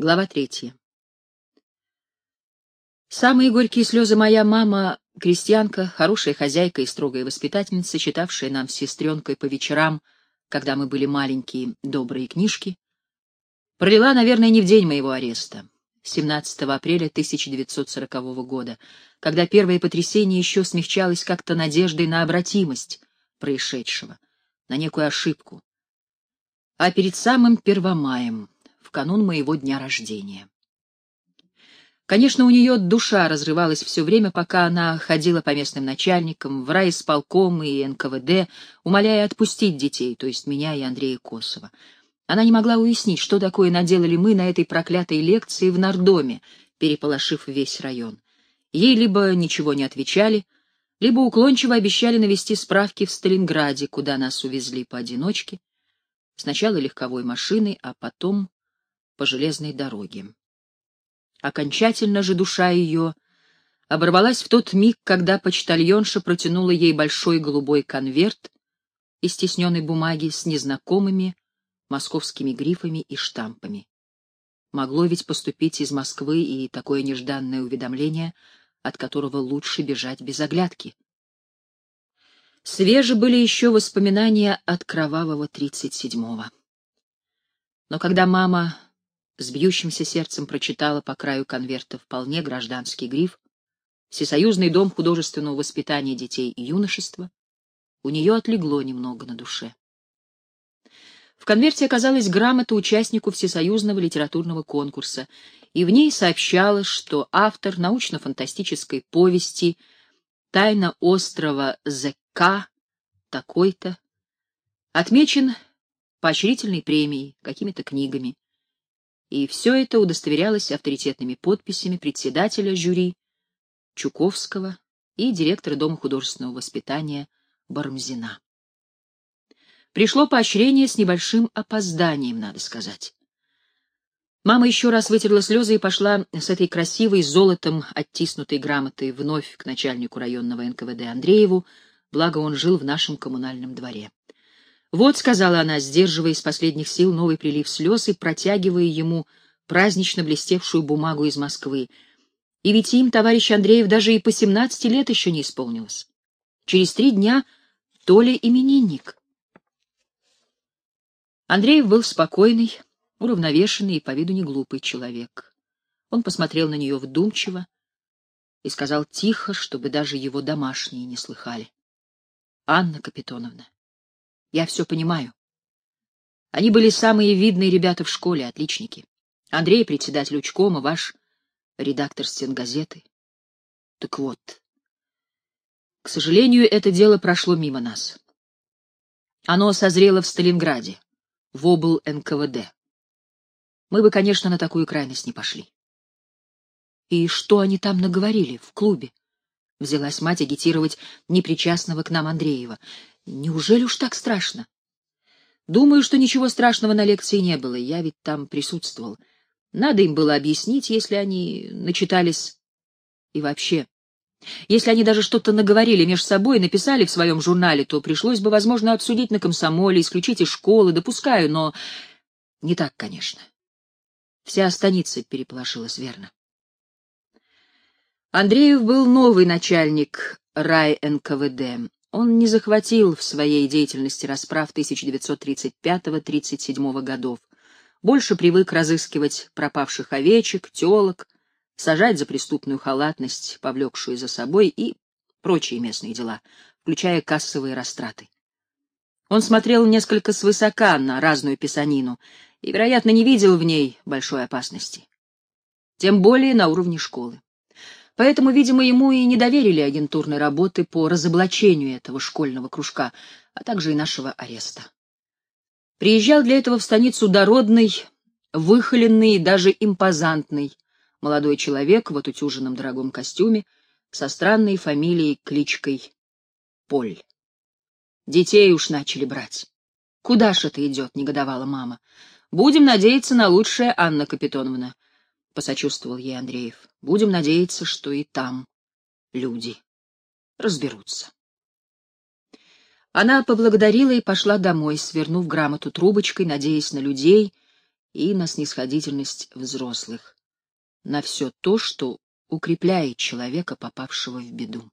Глава третья. Самые горькие слезы моя мама, крестьянка, хорошая хозяйка и строгая воспитательница, читавшая нам с сестренкой по вечерам, когда мы были маленькие, добрые книжки, пролила, наверное, не в день моего ареста, 17 апреля 1940 года, когда первое потрясение еще смягчалось как-то надеждой на обратимость происшедшего, на некую ошибку. А перед самым Первомаем канун моего дня рождения. Конечно, у нее душа разрывалась все время, пока она ходила по местным начальникам, в райисполком и НКВД, умоляя отпустить детей, то есть меня и Андрея Косова. Она не могла уяснить, что такое наделали мы на этой проклятой лекции в Нордоме, переполошив весь район. Ей либо ничего не отвечали, либо уклончиво обещали навести справки в Сталинграде, куда нас увезли поодиночке, сначала легковой машиной, а потом по железной дороге. Окончательно же душа ее оборвалась в тот миг, когда почтальонша протянула ей большой голубой конверт из стесненной бумаги с незнакомыми московскими грифами и штампами. Могло ведь поступить из Москвы и такое нежданное уведомление, от которого лучше бежать без оглядки. Свежи были еще воспоминания от кровавого тридцать седьмого. Но когда мама с бьющимся сердцем прочитала по краю конверта вполне гражданский гриф «Всесоюзный дом художественного воспитания детей и юношества», у нее отлегло немного на душе. В конверте оказалась грамота участнику Всесоюзного литературного конкурса, и в ней сообщалось, что автор научно-фантастической повести «Тайна острова Зека» такой-то отмечен поощрительной премией, какими-то книгами, и все это удостоверялось авторитетными подписями председателя жюри Чуковского и директора Дома художественного воспитания Бармзина. Пришло поощрение с небольшим опозданием, надо сказать. Мама еще раз вытерла слезы и пошла с этой красивой, золотом оттиснутой грамотой вновь к начальнику районного НКВД Андрееву, благо он жил в нашем коммунальном дворе. «Вот», — сказала она, сдерживая из последних сил новый прилив слез и протягивая ему празднично блестевшую бумагу из Москвы. И ведь им, товарищ Андреев, даже и по семнадцати лет еще не исполнилось. Через три дня Толя именинник. Андреев был спокойный, уравновешенный и по виду не глупый человек. Он посмотрел на нее вдумчиво и сказал тихо, чтобы даже его домашние не слыхали. — Анна Капитоновна, я все понимаю. Они были самые видные ребята в школе, отличники. Андрей — председатель учкома, ваш редактор стенгазеты. Так вот, к сожалению, это дело прошло мимо нас. Оно созрело в Сталинграде, в обл. НКВД. Мы бы, конечно, на такую крайность не пошли. И что они там наговорили в клубе? Взялась мать агитировать непричастного к нам Андреева. Неужели уж так страшно? Думаю, что ничего страшного на лекции не было, я ведь там присутствовал. Надо им было объяснить, если они начитались. И вообще, если они даже что-то наговорили между собой и написали в своем журнале, то пришлось бы, возможно, отсудить на комсомоле, исключить из школы, допускаю, но не так, конечно. Вся станица переполошилась, верно. Андреев был новый начальник рай НКВД. Он не захватил в своей деятельности расправ 1935-37 годов. Больше привык разыскивать пропавших овечек, телок, сажать за преступную халатность, повлекшую за собой, и прочие местные дела, включая кассовые растраты. Он смотрел несколько свысока на разную писанину и, вероятно, не видел в ней большой опасности. Тем более на уровне школы. Поэтому, видимо, ему и не доверили агентурной работы по разоблачению этого школьного кружка, а также и нашего ареста. Приезжал для этого в станицу дородный, выхоленный и даже импозантный молодой человек в отутюженном дорогом костюме со странной фамилией, кличкой Поль. Детей уж начали брать. «Куда ж это идет?» — негодовала мама. «Будем надеяться на лучшее, Анна Капитоновна», — посочувствовал ей Андреев. Будем надеяться, что и там люди разберутся. Она поблагодарила и пошла домой, свернув грамоту трубочкой, надеясь на людей и на снисходительность взрослых, на все то, что укрепляет человека, попавшего в беду.